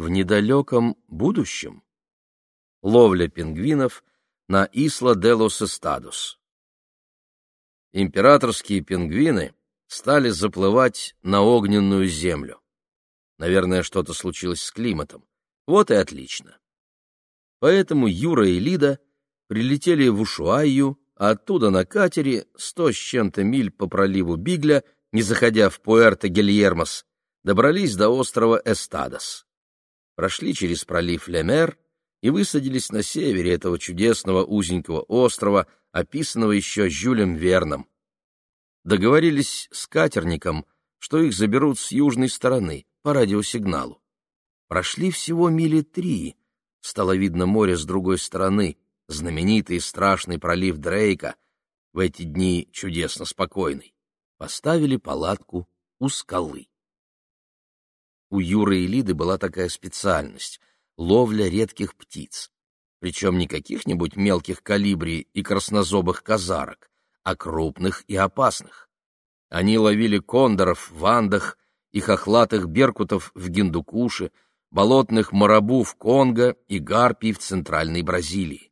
в недалеком будущем. Ловля пингвинов на Исла де лос. Императорские пингвины стали заплывать на огненную землю. Наверное, что-то случилось с климатом. Вот и отлично. Поэтому Юра и Лида прилетели в Ушуайю, а оттуда на катере, сто с чем-то миль по проливу Бигля, не заходя в Пуэрто-Гельермос, добрались до острова Эстадос. Прошли через пролив Лемер и высадились на севере этого чудесного узенького острова, описанного еще Жюлем Верном. Договорились с катерником, что их заберут с южной стороны, по радиосигналу. Прошли всего мили три, стало видно море с другой стороны, знаменитый и страшный пролив Дрейка, в эти дни чудесно спокойный. Поставили палатку у скалы. У Юры и Лиды была такая специальность — ловля редких птиц. Причем не каких-нибудь мелких калибри и краснозобых казарок, а крупных и опасных. Они ловили кондоров в Андах и хохлатых беркутов в Гиндукуше, болотных марабу в Конго и гарпий в Центральной Бразилии.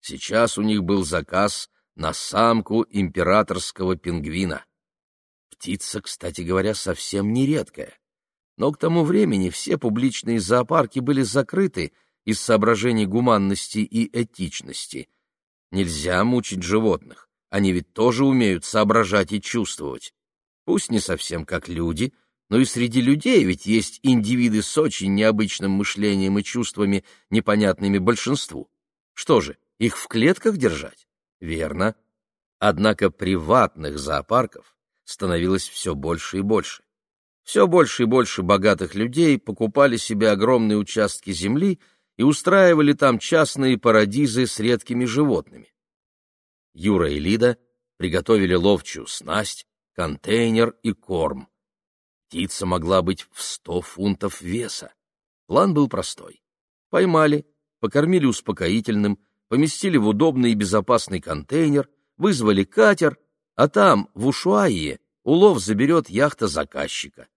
Сейчас у них был заказ на самку императорского пингвина. Птица, кстати говоря, совсем не редкая. Но к тому времени все публичные зоопарки были закрыты из соображений гуманности и этичности. Нельзя мучить животных, они ведь тоже умеют соображать и чувствовать. Пусть не совсем как люди, но и среди людей ведь есть индивиды с очень необычным мышлением и чувствами, непонятными большинству. Что же, их в клетках держать? Верно. Однако приватных зоопарков становилось все больше и больше. Все больше и больше богатых людей покупали себе огромные участки земли и устраивали там частные парадизы с редкими животными. Юра и Лида приготовили ловчую снасть, контейнер и корм. Птица могла быть в сто фунтов веса. План был простой. Поймали, покормили успокоительным, поместили в удобный и безопасный контейнер, вызвали катер, а там, в Ушуайе, улов заберет яхта заказчика.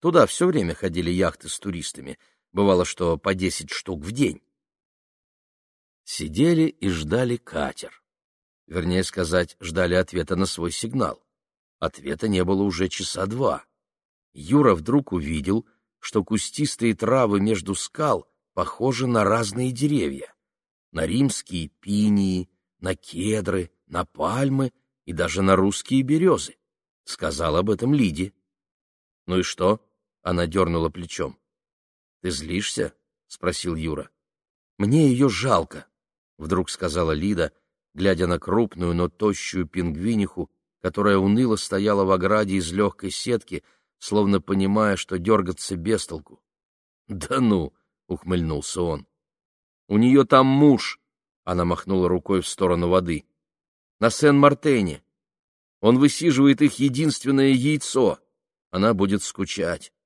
Туда все время ходили яхты с туристами, бывало, что по десять штук в день. Сидели и ждали катер. Вернее сказать, ждали ответа на свой сигнал. Ответа не было уже часа два. Юра вдруг увидел, что кустистые травы между скал похожи на разные деревья. На римские пинии, на кедры, на пальмы и даже на русские березы. Сказал об этом Лиде. — Ну и что? — она дернула плечом. — Ты злишься? — спросил Юра. — Мне ее жалко, — вдруг сказала Лида, глядя на крупную, но тощую пингвиниху, которая уныло стояла в ограде из легкой сетки, словно понимая, что дергаться без толку. — Да ну! — ухмыльнулся он. — У нее там муж! — она махнула рукой в сторону воды. — На Сен-Мартене. Он высиживает их единственное яйцо. Она будет скучать. —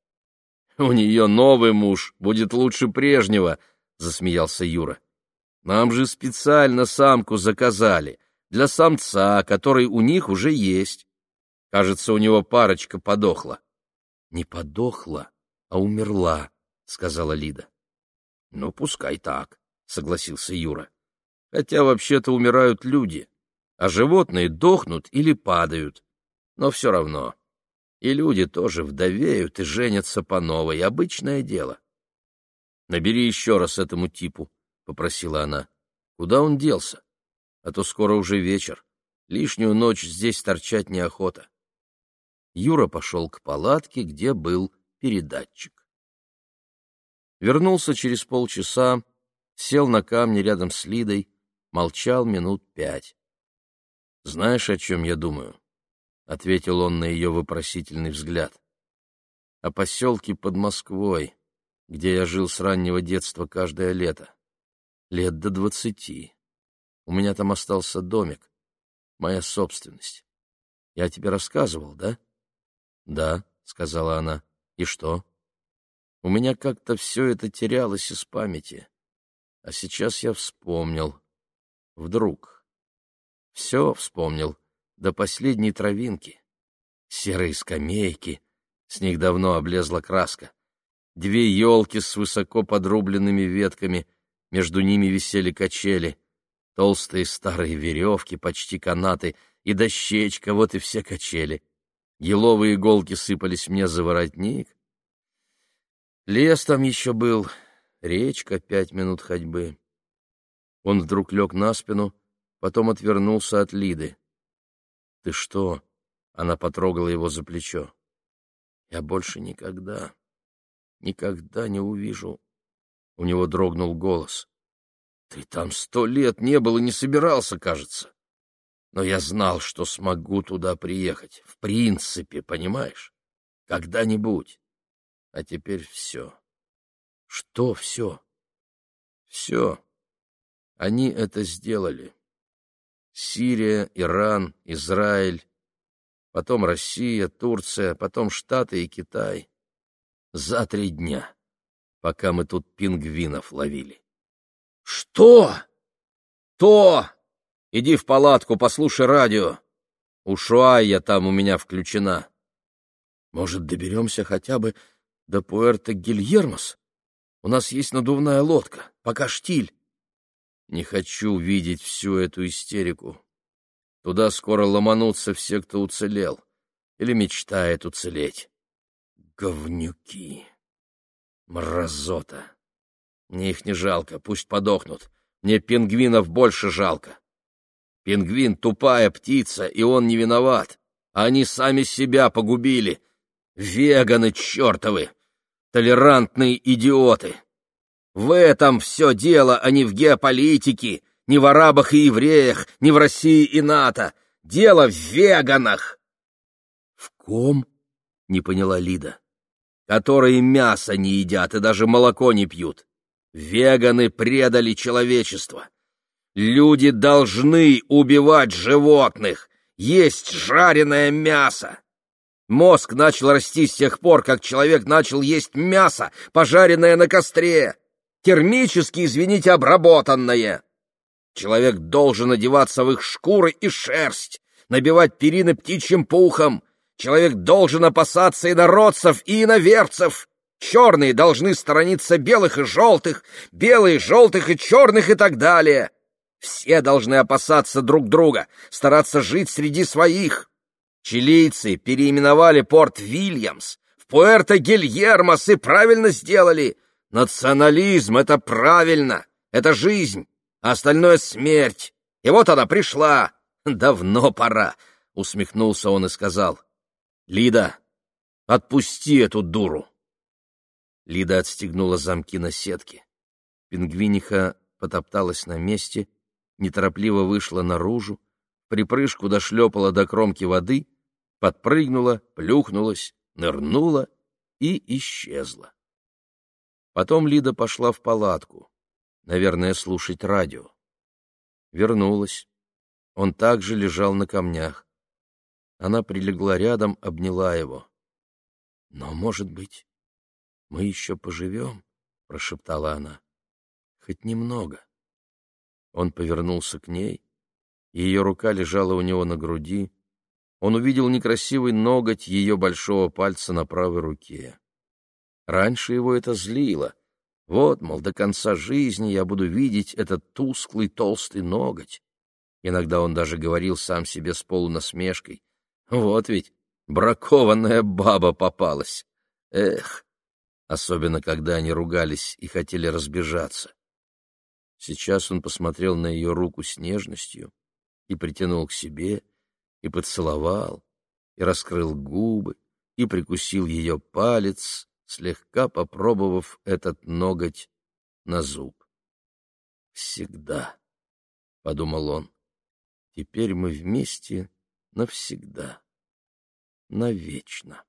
У нее новый муж, будет лучше прежнего, — засмеялся Юра. — Нам же специально самку заказали для самца, который у них уже есть. Кажется, у него парочка подохла. — Не подохла, а умерла, — сказала Лида. — Ну, пускай так, — согласился Юра. — Хотя вообще-то умирают люди, а животные дохнут или падают. Но все равно. И люди тоже вдовеют и женятся по новой. Обычное дело. — Набери еще раз этому типу, — попросила она. — Куда он делся? а то скоро уже вечер. Лишнюю ночь здесь торчать неохота. Юра пошел к палатке, где был передатчик. Вернулся через полчаса, сел на камне рядом с Лидой, молчал минут пять. — Знаешь, о чем я думаю? — ответил он на ее вопросительный взгляд. — О поселке под Москвой, где я жил с раннего детства каждое лето. Лет до двадцати. У меня там остался домик, моя собственность. Я тебе рассказывал, да? — Да, — сказала она. — И что? У меня как-то все это терялось из памяти. А сейчас я вспомнил. Вдруг. Все вспомнил, до последней травинки. Серые скамейки, с них давно облезла краска. две елки с высоко подрубленными ветками, между ними висели качели, толстые старые веревки, почти канаты, и дощечка, вот и все качели. Еловые иголки сыпались мне за воротник. Лес там еще был, речка пять минут ходьбы. Он вдруг лег на спину, потом отвернулся от Лиды. — Ты что? — она потрогала его за плечо. — Я больше никогда, никогда не увижу. У него дрогнул голос. — Ты там сто лет не был и не собирался, кажется. Но я знал, что смогу туда приехать. В принципе, понимаешь? Когда-нибудь. А теперь все. Что все? Все. Они это сделали. Сирия, Иран, Израиль, потом Россия, Турция, потом Штаты и Китай. За три дня, пока мы тут пингвинов ловили. — Что? — То! Иди в палатку, послушай радио. Ушуайя там у меня включена. Может, доберемся хотя бы до Пуэрто-Гильермос? У нас есть надувная лодка, пока штиль. Не хочу видеть всю эту истерику. Туда скоро ломанутся все, кто уцелел или мечтает уцелеть. Говнюки. Мразота. Мне их не жалко, пусть подохнут. Мне пингвинов больше жалко. Пингвин — тупая птица, и он не виноват. Они сами себя погубили. Веганы чертовы! Толерантные идиоты! В этом все дело, а не в геополитике, не в арабах и евреях, не в России и НАТО. Дело в веганах. — В ком? — не поняла Лида. — Которые мясо не едят и даже молоко не пьют. Веганы предали человечество. Люди должны убивать животных, есть жареное мясо. Мозг начал расти с тех пор, как человек начал есть мясо, пожаренное на костре, термически, извините, обработанное. Человек должен одеваться в их шкуры и шерсть, набивать перины птичьим пухом. Человек должен опасаться инородцев и иноверцев. Черные должны сторониться белых и желтых, белые, желтых и черных и так далее. Все должны опасаться друг друга, стараться жить среди своих. Чилийцы переименовали порт Вильямс в Пуэрто-Гильермос и правильно сделали. Национализм — это правильно, это жизнь, а остальное — смерть. И вот она пришла. Давно пора, — усмехнулся он и сказал. — Лида, отпусти эту дуру. Лида отстегнула замки на сетке. Пингвиниха потопталась на месте — неторопливо вышла наружу, припрыжку дошлепала до кромки воды, подпрыгнула, плюхнулась, нырнула и исчезла. Потом Лида пошла в палатку, наверное, слушать радио. Вернулась. Он также лежал на камнях. Она прилегла рядом, обняла его. — Но, может быть, мы еще поживем? — прошептала она. — Хоть немного. — он повернулся к ней, ее рука лежала у него на груди. Он увидел некрасивый ноготь ее большого пальца на правой руке. Раньше его это злило. Вот, мол, до конца жизни я буду видеть этот тусклый толстый ноготь. Иногда он даже говорил сам себе с полунасмешкой. Вот ведь бракованная баба попалась. Эх! Особенно, когда они ругались и хотели разбежаться. Сейчас он посмотрел на ее руку с нежностью и притянул к себе, и поцеловал, и раскрыл губы, и прикусил ее палец, слегка попробовав этот ноготь на зуб. «Всегда», — подумал он, — «теперь мы вместе навсегда, навечно».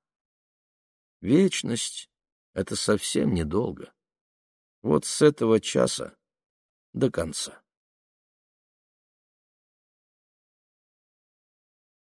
Вечность — это совсем недолго. Вот с этого часа до конца.